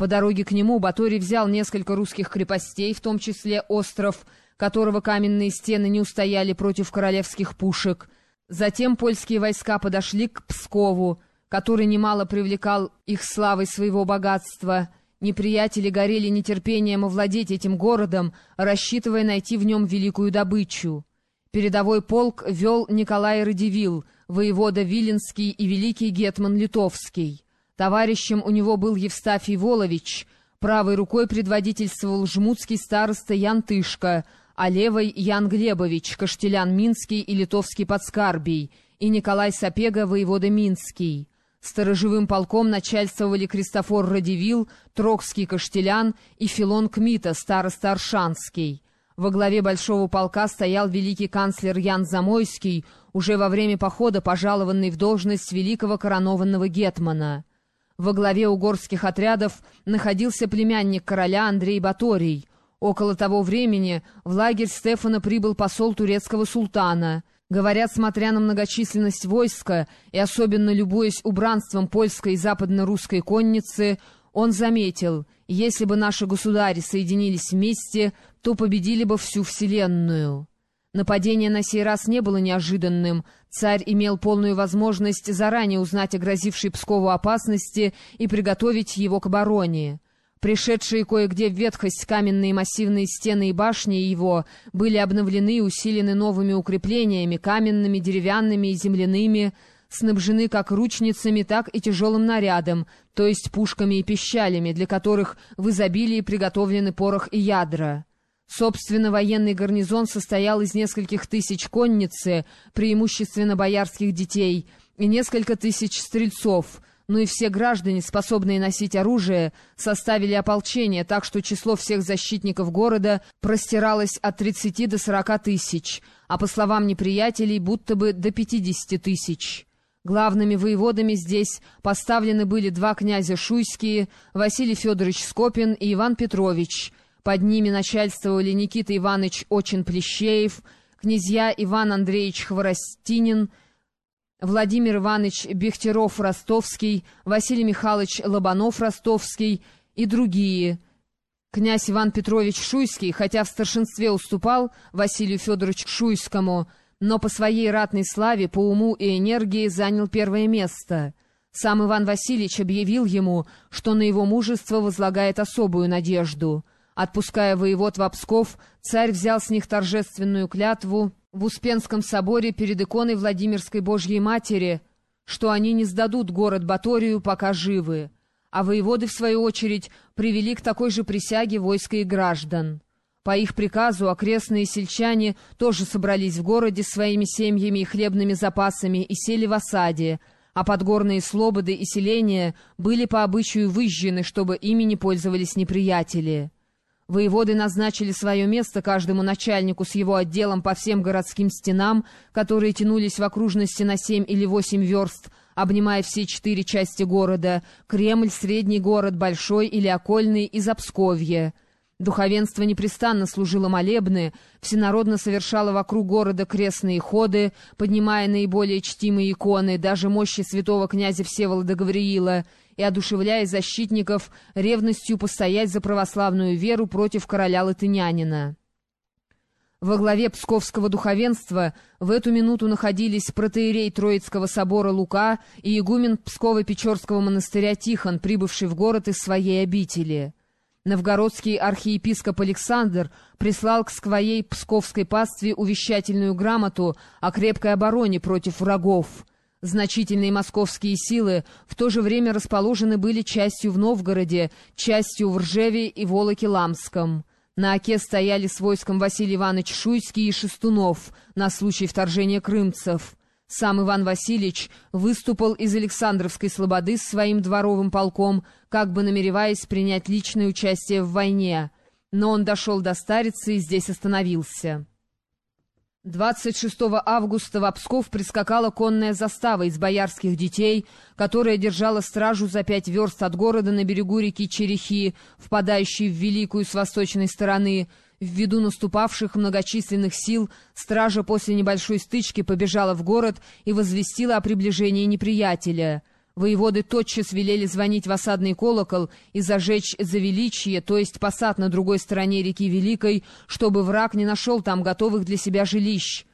По дороге к нему Баторий взял несколько русских крепостей, в том числе остров, которого каменные стены не устояли против королевских пушек. Затем польские войска подошли к Пскову, который немало привлекал их славой своего богатства. Неприятели горели нетерпением овладеть этим городом, рассчитывая найти в нем великую добычу. Передовой полк вел Николай Радивил, воевода Виленский и великий гетман Литовский. Товарищем у него был Евстафий Волович, правой рукой предводительствовал жмутский староста Ян Тышка, а левой Ян Глебович, Каштелян Минский и Литовский Подскарбий, и Николай Сапега, воевода Минский. Сторожевым полком начальствовали Кристофор Радивил, Трокский Каштелян и Филон Кмита, староста Аршанский. Во главе большого полка стоял великий канцлер Ян Замойский, уже во время похода пожалованный в должность великого коронованного гетмана. Во главе угорских отрядов находился племянник короля Андрей Баторий. Около того времени в лагерь Стефана прибыл посол турецкого султана. Говорят, смотря на многочисленность войска и особенно любуясь убранством польской и западно-русской конницы, он заметил, если бы наши государи соединились вместе, то победили бы всю вселенную. Нападение на сей раз не было неожиданным. Царь имел полную возможность заранее узнать о грозившей Пскову опасности и приготовить его к обороне. Пришедшие кое-где в ветхость каменные массивные стены и башни его были обновлены и усилены новыми укреплениями, каменными, деревянными и земляными, снабжены как ручницами, так и тяжелым нарядом, то есть пушками и пищалями, для которых в изобилии приготовлены порох и ядра. Собственно, военный гарнизон состоял из нескольких тысяч конницы, преимущественно боярских детей, и несколько тысяч стрельцов, но и все граждане, способные носить оружие, составили ополчение, так что число всех защитников города простиралось от 30 до 40 тысяч, а по словам неприятелей, будто бы до 50 тысяч. Главными воеводами здесь поставлены были два князя шуйские, Василий Федорович Скопин и Иван Петрович — под ними начальствовали Никита Иванович Очин-Плещеев, князья Иван Андреевич Хворостинин, Владимир Иванович Бехтеров-Ростовский, Василий Михайлович Лобанов-Ростовский и другие. Князь Иван Петрович Шуйский, хотя в старшинстве уступал Василию Федоровичу Шуйскому, но по своей ратной славе, по уму и энергии занял первое место. Сам Иван Васильевич объявил ему, что на его мужество возлагает особую надежду — Отпуская воевод в Псков, царь взял с них торжественную клятву в Успенском соборе перед иконой Владимирской Божьей Матери, что они не сдадут город Баторию, пока живы, а воеводы, в свою очередь, привели к такой же присяге войска и граждан. По их приказу окрестные сельчане тоже собрались в городе своими семьями и хлебными запасами и сели в осаде, а подгорные слободы и селения были по обычаю выжжены, чтобы ими не пользовались неприятели. Воеводы назначили свое место каждому начальнику с его отделом по всем городским стенам, которые тянулись в окружности на семь или восемь верст, обнимая все четыре части города — Кремль, Средний город, Большой или Окольный и Запсковье. Духовенство непрестанно служило молебны, всенародно совершало вокруг города крестные ходы, поднимая наиболее чтимые иконы, даже мощи святого князя Всеволода Гавриила — и одушевляя защитников ревностью постоять за православную веру против короля латынянина. Во главе псковского духовенства в эту минуту находились протеерей Троицкого собора Лука и игумен Псково-Печорского монастыря Тихон, прибывший в город из своей обители. Новгородский архиепископ Александр прислал к своей псковской пастве увещательную грамоту о крепкой обороне против врагов, Значительные московские силы в то же время расположены были частью в Новгороде, частью в Ржеве и Волоке-Ламском. На оке стояли с войском Василий Иванович Шуйский и Шестунов на случай вторжения крымцев. Сам Иван Васильевич выступал из Александровской слободы с своим дворовым полком, как бы намереваясь принять личное участие в войне. Но он дошел до Старицы и здесь остановился. 26 августа в Псков прискакала конная застава из боярских детей, которая держала стражу за пять верст от города на берегу реки Черехи, впадающей в Великую с восточной стороны. Ввиду наступавших многочисленных сил, стража после небольшой стычки побежала в город и возвестила о приближении неприятеля. Воеводы тотчас велели звонить в осадный колокол и зажечь за величие, то есть посад на другой стороне реки Великой, чтобы враг не нашел там готовых для себя жилищ.